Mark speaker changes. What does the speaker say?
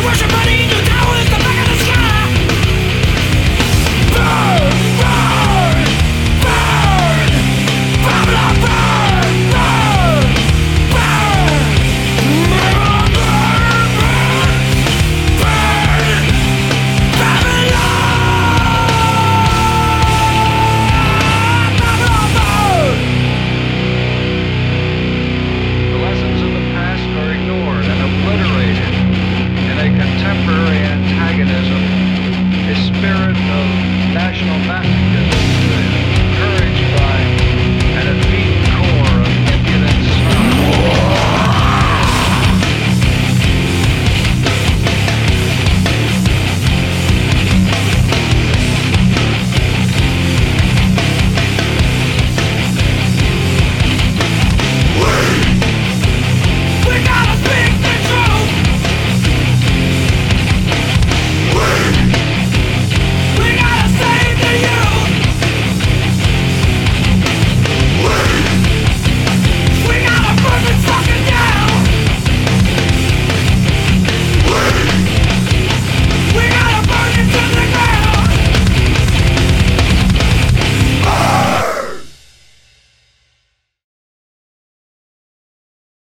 Speaker 1: to worship money.